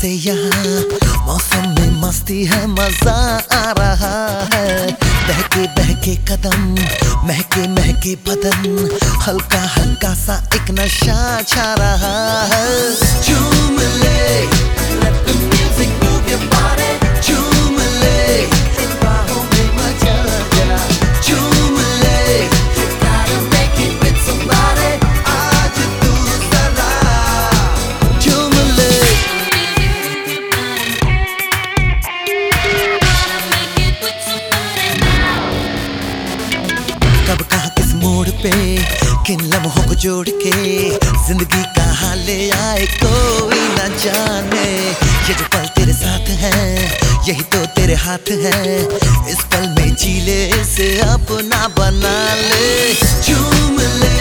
से यहाँ मौसम में मस्ती है, मज़ा आ रहा है। बहके बहके कदम, महके महके बदन, हल्का हल्का सा एक नशा छा रहा है। झूम ले किन लम्हों को जोड़ के ज़िंदगी का हाल ले आए, कोई ना जाने। ये जो पल तेरे साथ है, यही तो तेरे हाथ है। इस पल में जी ले इसे अपना बना ले। झूम ले।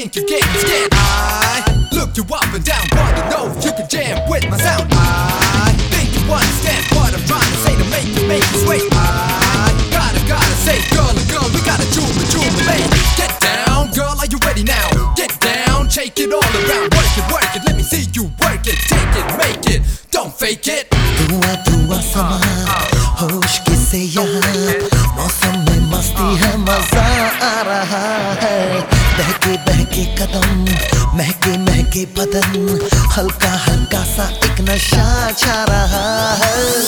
Think you're getting. I look you up and down, wanna know if you can jam with my sound. I think you understand what I'm trying to say to make you make you sway. I gotta, gotta say, girl, girl, we gotta zoom and lay. Get down, girl, are you ready now? Get down, shake it all around, work it, work बहके बहके कदम महके महके बदन हल्का हल्का सा एक नशा छा रहा है।